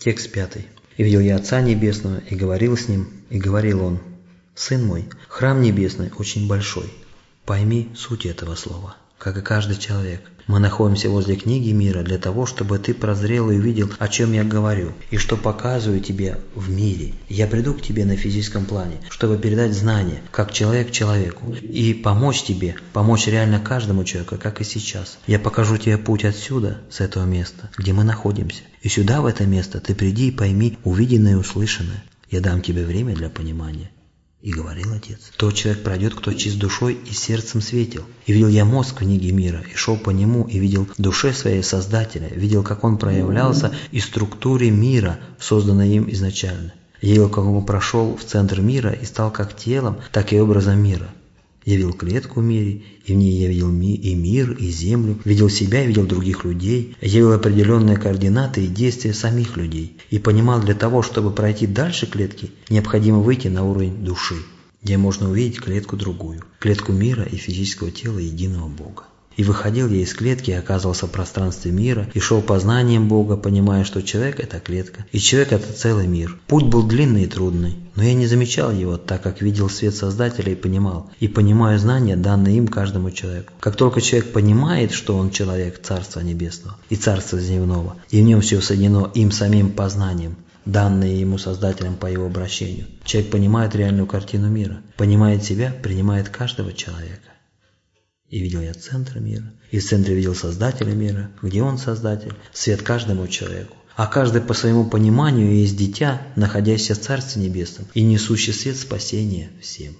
Текст пятый. «И видел я Отца Небесного, и говорил с Ним, и говорил Он, «Сын мой, храм небесный очень большой. Пойми суть этого слова» как и каждый человек. Мы находимся возле книги мира для того, чтобы ты прозрел и увидел, о чем я говорю, и что показываю тебе в мире. Я приду к тебе на физическом плане, чтобы передать знания, как человек человеку, и помочь тебе, помочь реально каждому человеку, как и сейчас. Я покажу тебе путь отсюда, с этого места, где мы находимся. И сюда, в это место, ты приди и пойми увиденное и услышанное. Я дам тебе время для понимания. И говорил отец, тот человек пройдет, кто чист душой и сердцем светил. И видел я мозг книги мира, и шел по нему, и видел душе своей Создателя, видел, как он проявлялся и структуре мира, созданной им изначально. Я видел, как он прошел в центр мира и стал как телом, так и образом мира. Я видел клетку в мире, и в ней я видел ми и мир, и землю, видел себя и видел других людей, я видел определенные координаты и действия самих людей, и понимал, для того, чтобы пройти дальше клетки, необходимо выйти на уровень души, где можно увидеть клетку другую, клетку мира и физического тела единого Бога. И выходил я из клетки и оказывался в пространстве мира, и шел познанием Бога, понимая, что человек – это клетка, и человек – это целый мир. Путь был длинный и трудный, но я не замечал его, так как видел свет Создателя и понимал, и понимаю знания, данные им каждому человеку. Как только человек понимает, что он человек Царства Небесного и Царства Земного, и в нем все соединено им самим познанием, данные ему Создателем по его обращению, человек понимает реальную картину мира, понимает себя, принимает каждого человека. И видел я центр мира, и в центре видел Создателя мира, где Он Создатель, свет каждому человеку. А каждый по своему пониманию есть дитя, находящееся в Царстве Небесном, и несущий свет спасения всем.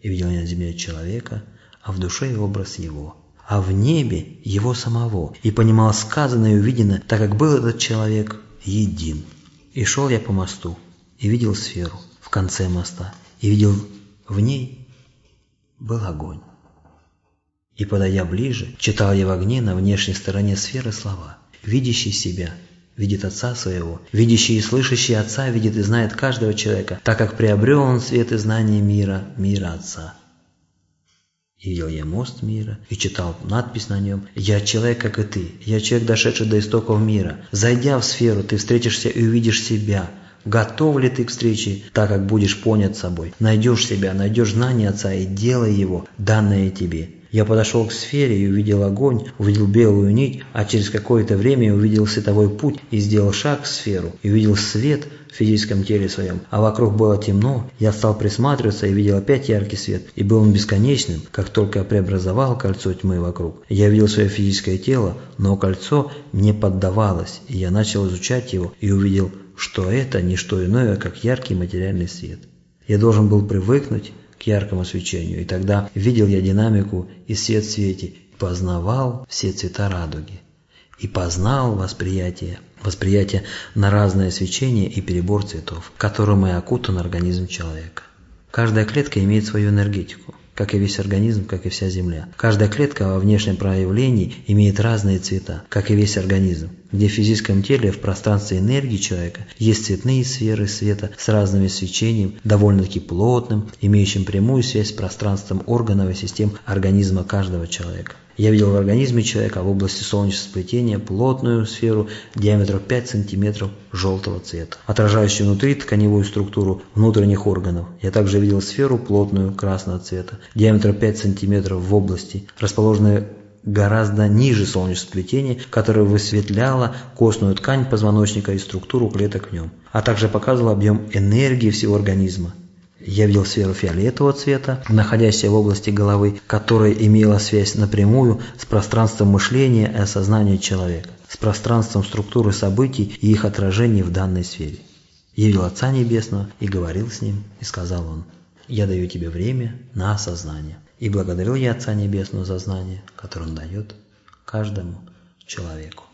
И видел я на земле человека, а в душе и образ его, а в небе его самого, и понимал сказанное и увиденное, так как был этот человек един. И шел я по мосту, и видел сферу в конце моста, и видел в ней был огонь. И, подойдя ближе, читал я в огне на внешней стороне сферы слова. «Видящий себя видит Отца Своего, видящий и слышащий Отца видит и знает каждого человека, так как приобрел он свет и знание мира, мира Отца». И видел я мост мира, и читал надпись на нем «Я человек, как и ты, я человек, дошедший до истоков мира. Зайдя в сферу, ты встретишься и увидишь себя, Готов ли ты к встрече, так как будешь понят собой? Найдешь себя, найдешь знание Отца и делай его, данное тебе. Я подошел к сфере и увидел огонь, увидел белую нить, а через какое-то время увидел световой путь и сделал шаг в сферу, и увидел свет в физическом теле своем, а вокруг было темно, я стал присматриваться и видел опять яркий свет, и был он бесконечным, как только я преобразовал кольцо тьмы вокруг. Я видел свое физическое тело, но кольцо не поддавалось, и я начал изучать его и увидел, что это не что иное, как яркий материальный свет. Я должен был привыкнуть к яркому свечению, и тогда видел я динамику и свет в свете, познавал все цвета радуги, и познал восприятие, восприятие на разное свечение и перебор цветов, которым и окутан организм человека. Каждая клетка имеет свою энергетику как и весь организм, как и вся Земля. Каждая клетка во внешнем проявлении имеет разные цвета, как и весь организм, где в физическом теле, в пространстве энергии человека есть цветные сферы света с разным свечением, довольно-таки плотным, имеющим прямую связь с пространством органов и систем организма каждого человека. Я видел в организме человека в области солнечного сплетения плотную сферу диаметром 5 см желтого цвета, отражающую внутри тканевую структуру внутренних органов. Я также видел сферу плотную красного цвета диаметром 5 см в области, расположенной гораздо ниже солнечного сплетения, которое высветляло костную ткань позвоночника и структуру клеток в нем, а также показывало объем энергии всего организма. Я видел сферу фиолетового цвета, находящуюся в области головы, которая имела связь напрямую с пространством мышления и осознания человека, с пространством структуры событий и их отражений в данной сфере. Я видел Отца Небесного и говорил с Ним, и сказал Он, «Я даю тебе время на осознание». И благодарил я Отца Небесного за знание, которое Он дает каждому человеку.